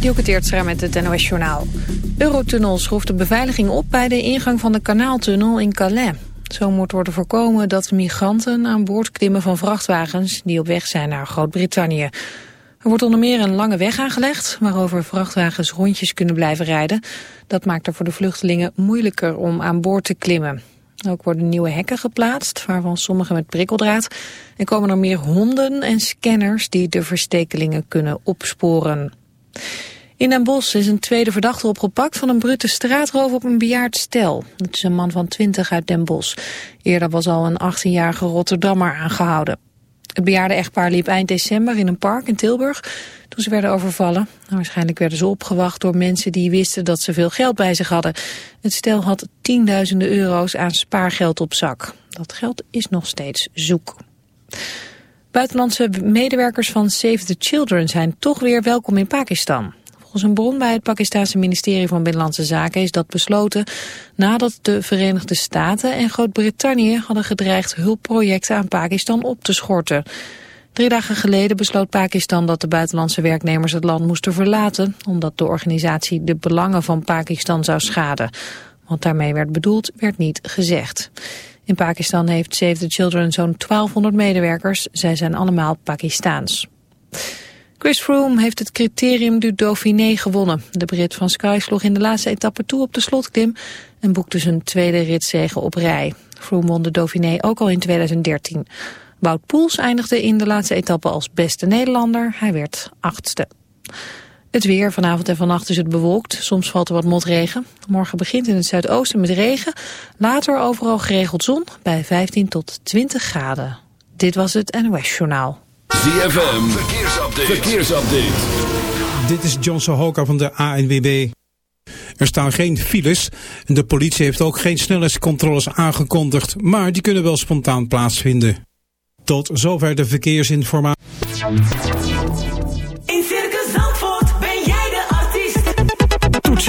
Dielke Teertstra met het NOS Journaal. Eurotunnel schroeft de beveiliging op bij de ingang van de kanaaltunnel in Calais. Zo moet worden voorkomen dat migranten aan boord klimmen van vrachtwagens... die op weg zijn naar Groot-Brittannië. Er wordt onder meer een lange weg aangelegd... waarover vrachtwagens rondjes kunnen blijven rijden. Dat maakt er voor de vluchtelingen moeilijker om aan boord te klimmen. Ook worden nieuwe hekken geplaatst, waarvan sommige met prikkeldraad. En komen er meer honden en scanners die de verstekelingen kunnen opsporen. In Den Bosch is een tweede verdachte opgepakt van een brute straatroof op een bejaard stel. Het is een man van 20 uit Den Bosch. Eerder was al een 18-jarige Rotterdammer aangehouden. Het bejaarde echtpaar liep eind december in een park in Tilburg toen ze werden overvallen. Waarschijnlijk werden ze opgewacht door mensen die wisten dat ze veel geld bij zich hadden. Het stel had tienduizenden euro's aan spaargeld op zak. Dat geld is nog steeds zoek. Buitenlandse medewerkers van Save the Children zijn toch weer welkom in Pakistan. Volgens een bron bij het Pakistanse ministerie van Binnenlandse Zaken is dat besloten nadat de Verenigde Staten en Groot-Brittannië hadden gedreigd hulpprojecten aan Pakistan op te schorten. Drie dagen geleden besloot Pakistan dat de buitenlandse werknemers het land moesten verlaten, omdat de organisatie de belangen van Pakistan zou schaden. Wat daarmee werd bedoeld, werd niet gezegd. In Pakistan heeft Save the Children zo'n 1200 medewerkers. Zij zijn allemaal Pakistaans. Chris Froome heeft het criterium du Dauphiné gewonnen. De Brit van Sky sloeg in de laatste etappe toe op de slotklim en boekte zijn tweede ritzege op rij. Froome won de Dauphiné ook al in 2013. Wout Poels eindigde in de laatste etappe als beste Nederlander. Hij werd achtste. Het weer, vanavond en vannacht is het bewolkt. Soms valt er wat motregen. Morgen begint in het zuidoosten met regen. Later overal geregeld zon bij 15 tot 20 graden. Dit was het NOS Journaal. ZFM, verkeersupdate. verkeersupdate. Dit is John Sohoka van de ANWB. Er staan geen files en de politie heeft ook geen snelheidscontroles aangekondigd, maar die kunnen wel spontaan plaatsvinden. Tot zover de verkeersinformatie.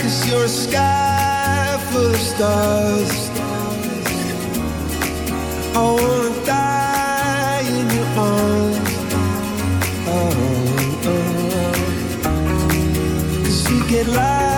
cause you're a sky full of stars I wanna die in your arms oh, oh. oh. Cause you get lost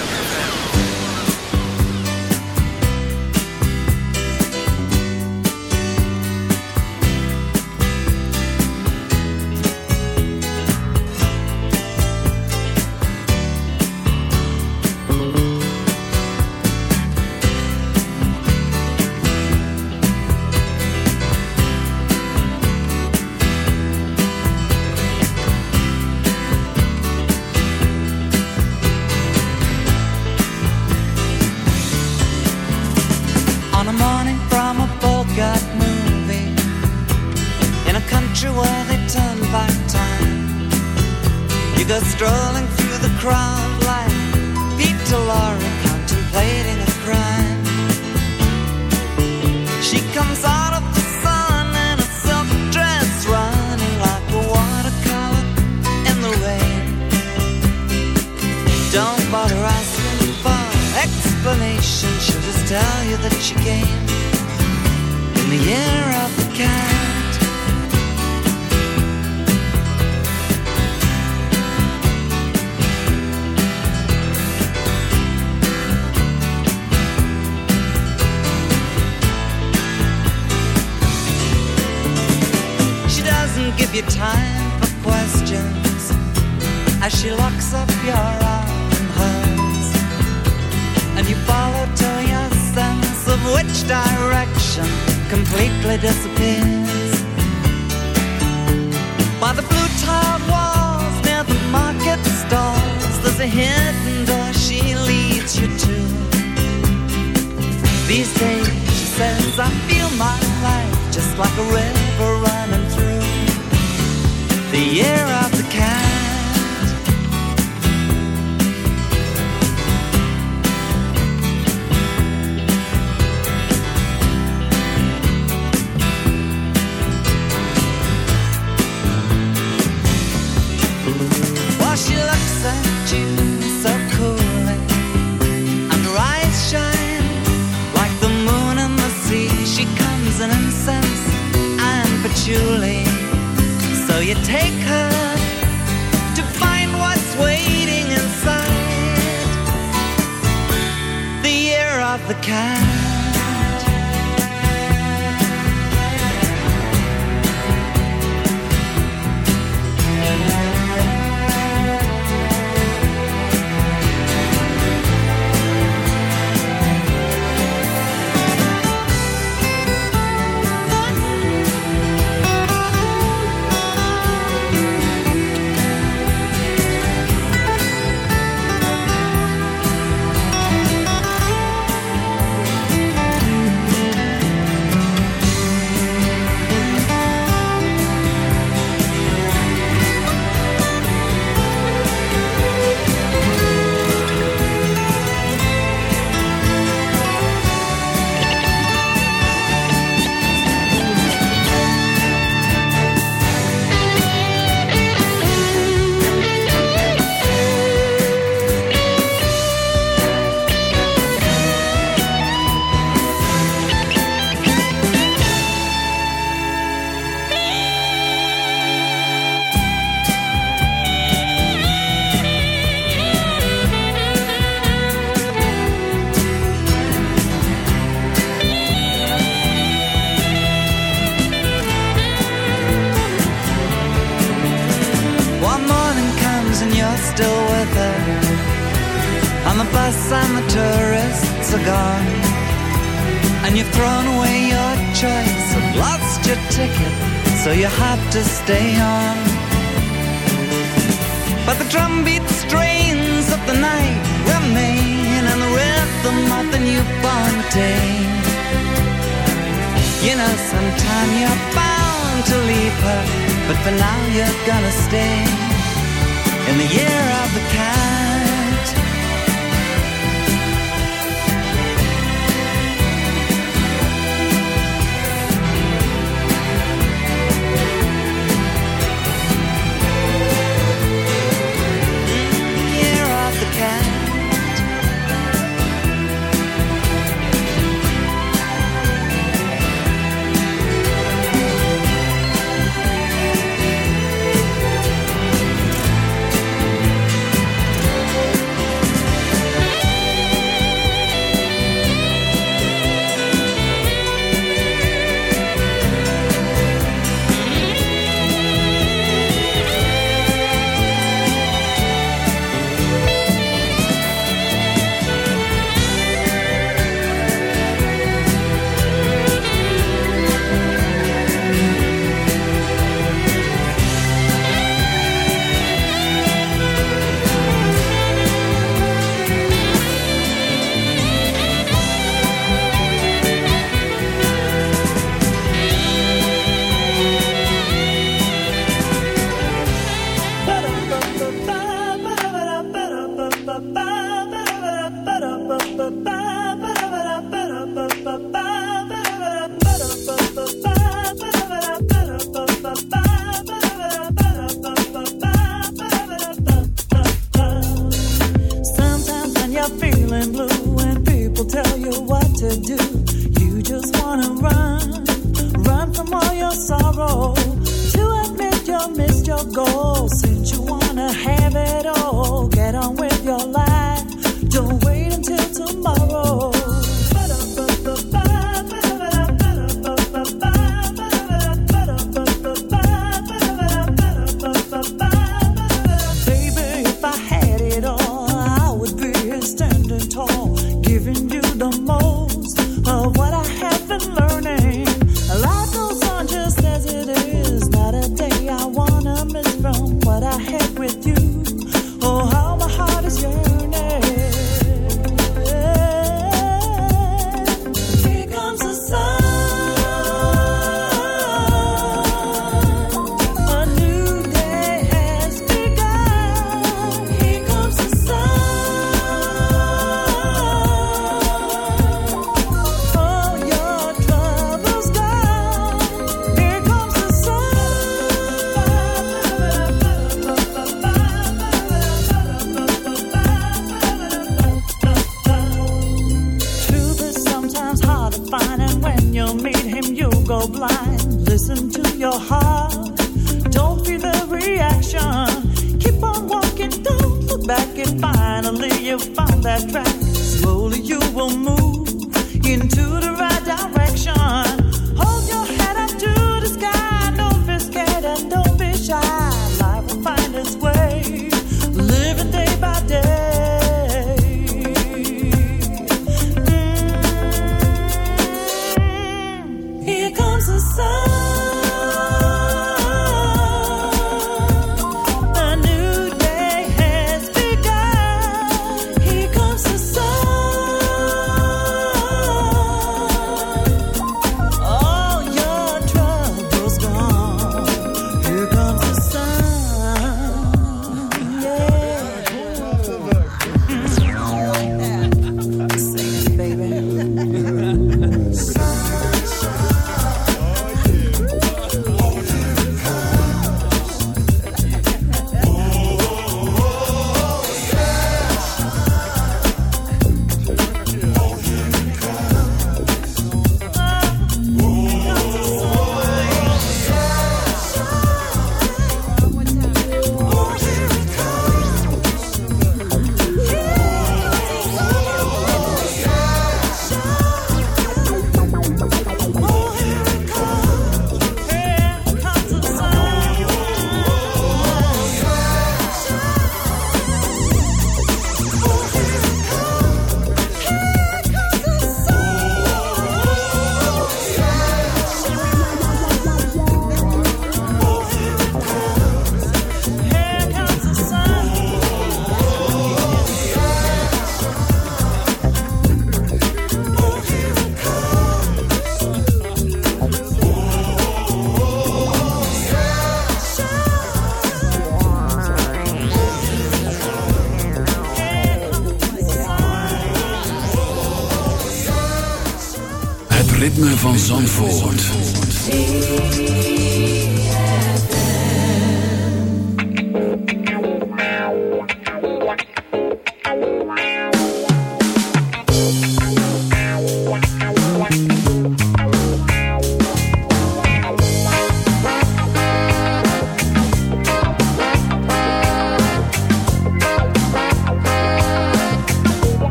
just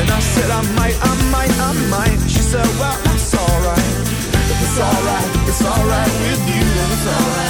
And I said, I might, I might, I might. She said, well, that's alright. It's alright, it's alright with you. It's alright.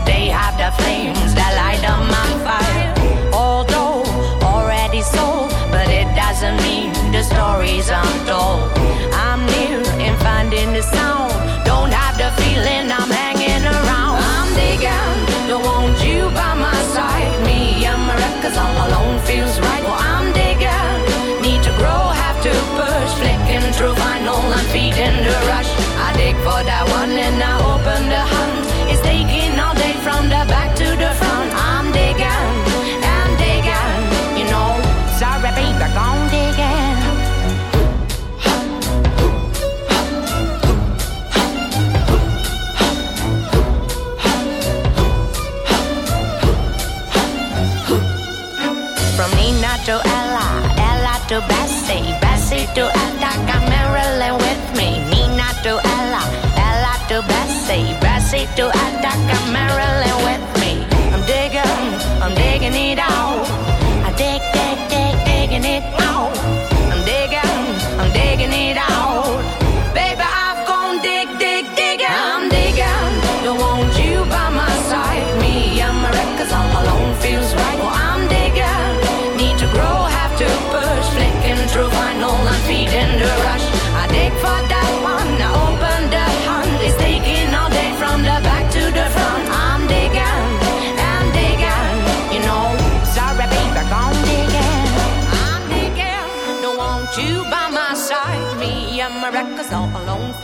they have the flames that light up my fire. Although already sold, but it doesn't mean the story. Bessie, Bessie to Attica, Marilyn with me. Nina to Ella, Ella to Bessie, Bessie to Attica, Marilyn with me. I'm digging, I'm digging it out.